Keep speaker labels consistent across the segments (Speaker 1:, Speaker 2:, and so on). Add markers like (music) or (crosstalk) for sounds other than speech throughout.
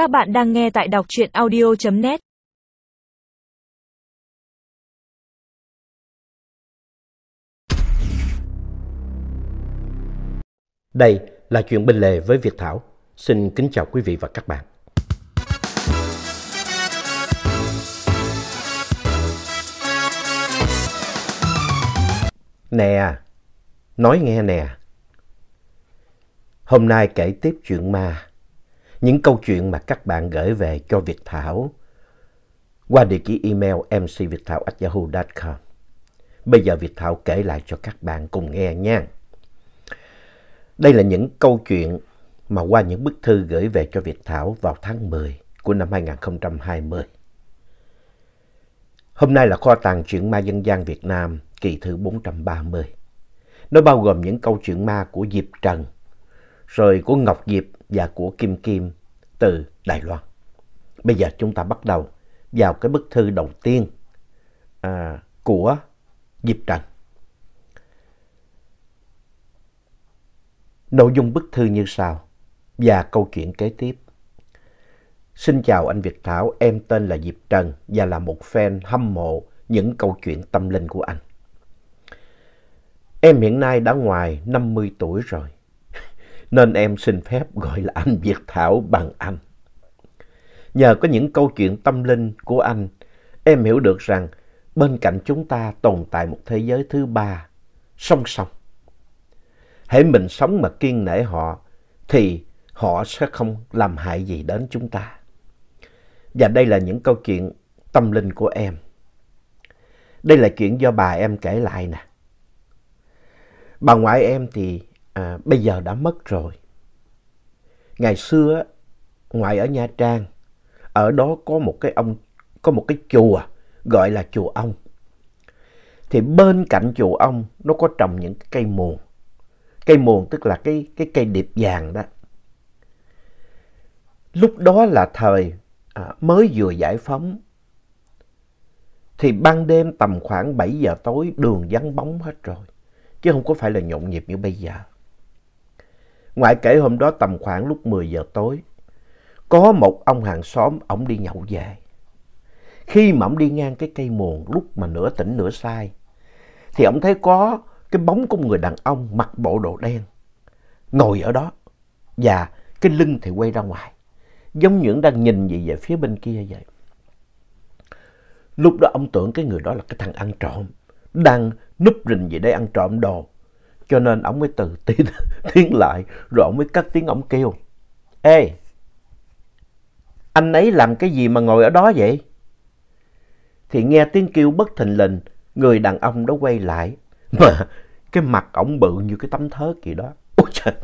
Speaker 1: Các bạn đang nghe tại đọc truyện audio.net
Speaker 2: Đây là chuyện bên lề với Việt Thảo. Xin kính chào quý vị và các bạn. Nè, nói nghe nè. Hôm nay kể tiếp chuyện ma. Những câu chuyện mà các bạn gửi về cho Việt Thảo qua địa chỉ email mcvietthao@yahoo.com Bây giờ Việt Thảo kể lại cho các bạn cùng nghe nha. Đây là những câu chuyện mà qua những bức thư gửi về cho Việt Thảo vào tháng 10 của năm 2020. Hôm nay là kho tàng truyện ma dân gian Việt Nam kỳ thứ 430. Nó bao gồm những câu chuyện ma của Diệp Trần, rồi của Ngọc Diệp và của Kim Kim từ Đài Loan. Bây giờ chúng ta bắt đầu vào cái bức thư đầu tiên à, của Diệp Trần. Nội dung bức thư như sau và câu chuyện kế tiếp. Xin chào anh Việt Thảo, em tên là Diệp Trần và là một fan hâm mộ những câu chuyện tâm linh của anh. Em hiện nay đã ngoài 50 tuổi rồi, nên em xin phép gọi là anh Việt Thảo bằng anh. Nhờ có những câu chuyện tâm linh của anh, em hiểu được rằng bên cạnh chúng ta tồn tại một thế giới thứ ba, song song. Hãy mình sống mà kiên nể họ, thì họ sẽ không làm hại gì đến chúng ta. Và đây là những câu chuyện tâm linh của em. Đây là chuyện do bà em kể lại nè. Bà ngoại em thì à, bây giờ đã mất rồi. Ngày xưa, ngoại ở Nha Trang, ở đó có một cái ông, có một cái chùa gọi là chùa ông. Thì bên cạnh chùa ông nó có trồng những cây mồ Cây mồ tức là cái, cái cây điệp vàng đó. Lúc đó là thời à, mới vừa giải phóng. Thì ban đêm tầm khoảng 7 giờ tối đường vắng bóng hết rồi. Chứ không có phải là nhộn nhịp như bây giờ. Ngoại kể hôm đó tầm khoảng lúc 10 giờ tối. Có một ông hàng xóm, ổng đi nhậu về. Khi mà ổng đi ngang cái cây muồng lúc mà nửa tỉnh nửa sai. Thì ổng thấy có cái bóng của một người đàn ông mặc bộ đồ đen. Ngồi ở đó. Và cái lưng thì quay ra ngoài. Giống như đang nhìn gì về phía bên kia vậy. Lúc đó ông tưởng cái người đó là cái thằng ăn trộm. Đang núp rình gì để ăn trộm đồ. Cho nên ông mới từ tiến, (laughs) tiến lại. Rồi ông mới cất tiếng ông kêu. Ê! Anh ấy làm cái gì mà ngồi ở đó vậy? Thì nghe tiếng kêu bất thình lình. Người đàn ông đó quay lại. (laughs) Mà cái mặt ổng bự như cái tấm thớt gì đó. Ôi trời!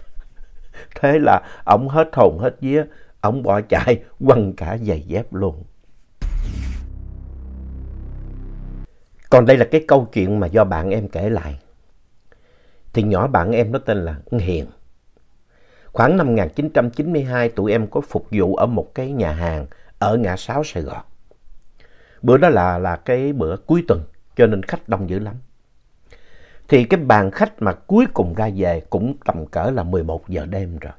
Speaker 2: (laughs) Thế là ổng hết hồn hết vía. Ông bỏ chạy quăng cả giày dép luôn. Còn đây là cái câu chuyện mà do bạn em kể lại. Thì nhỏ bạn em nó tên là Hiền. Khoảng năm 1992 tụi em có phục vụ ở một cái nhà hàng ở ngã sáu Sài Gòn. Bữa đó là, là cái bữa cuối tuần cho nên khách đông dữ lắm. Thì cái bàn khách mà cuối cùng ra về cũng tầm cỡ là 11 giờ đêm rồi.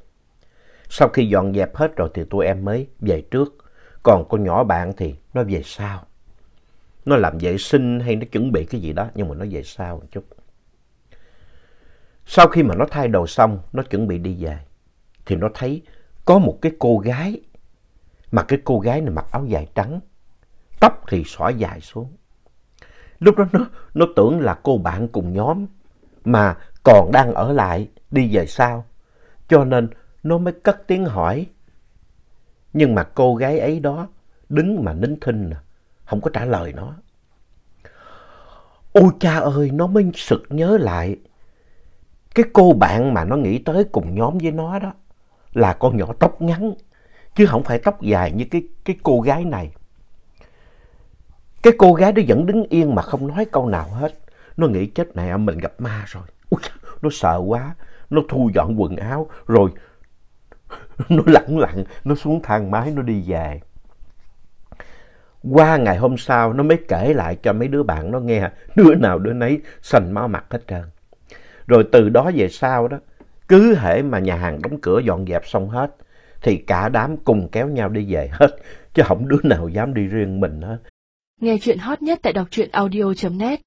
Speaker 2: Sau khi dọn dẹp hết rồi thì tụi em mới về trước. Còn con nhỏ bạn thì nó về sau. Nó làm vệ sinh hay nó chuẩn bị cái gì đó nhưng mà nó về sau một chút. Sau khi mà nó thay đồ xong, nó chuẩn bị đi về. Thì nó thấy có một cái cô gái. Mà cái cô gái này mặc áo dài trắng. Tóc thì xõa dài xuống. Lúc đó nó, nó tưởng là cô bạn cùng nhóm. Mà còn đang ở lại đi về sau. Cho nên nó mới cất tiếng hỏi. Nhưng mà cô gái ấy đó đứng mà nín thinh à, không có trả lời nó. Ôi cha ơi, nó mới sực nhớ lại. Cái cô bạn mà nó nghĩ tới cùng nhóm với nó đó là con nhỏ tóc ngắn, chứ không phải tóc dài như cái, cái cô gái này. Cái cô gái đó vẫn đứng yên mà không nói câu nào hết. Nó nghĩ chết mẹ mình gặp ma rồi. Ui, nó sợ quá, nó thu dọn quần áo rồi (laughs) nó lẳng lặng, nó xuống thang máy, nó đi về. Qua ngày hôm sau, nó mới kể lại cho mấy đứa bạn nó nghe, đứa nào đứa nấy sành máu mặt hết trơn. Rồi từ đó về sau đó, cứ hễ mà nhà hàng đóng cửa dọn dẹp xong hết, thì cả đám cùng kéo nhau đi về hết, chứ không đứa nào dám đi riêng mình hết.
Speaker 3: Nghe chuyện hot nhất tại đọc truyện audio.net